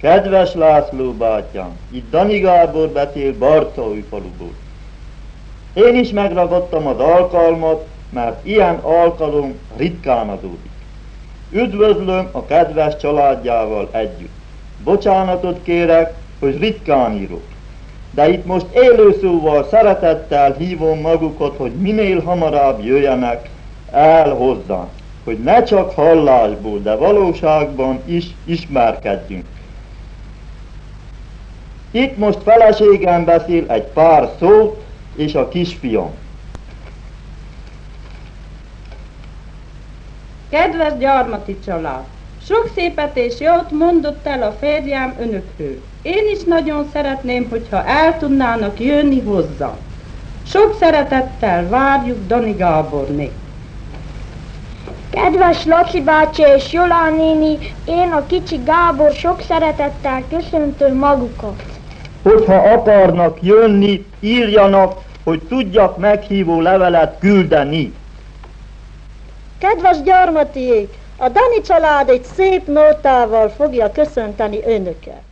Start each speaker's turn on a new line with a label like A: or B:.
A: Kedves László bátyám, itt Dani Gábor beszél Barcaúj faluból. Én is megragadtam az alkalmat, mert ilyen alkalom ritkán adódik. Üdvözlöm a kedves családjával együtt. Bocsánatot kérek, hogy ritkán írok. De itt most élőszóval szeretettel hívom magukat, hogy minél hamarabb jöjjenek el hozzánk, hogy ne csak hallásból, de valóságban is ismerkedjünk. Itt most feleségem beszél egy pár szót, és a kisfiam.
B: Kedves gyarmati család! Sok szépet és jót mondott el a férjem önökről. Én is nagyon szeretném, hogyha el tudnának jönni hozzá. Sok szeretettel várjuk Dani Gáborné.
C: Kedves Laci bácsi és Jolán néni, én a kicsi Gábor sok szeretettel köszöntöm magukat.
A: Hogyha akarnak jönni, írjanak, hogy tudjak meghívó levelet küldeni.
D: Kedves gyarmatiék, a Dani család egy szép nótával fogja köszönteni önöket.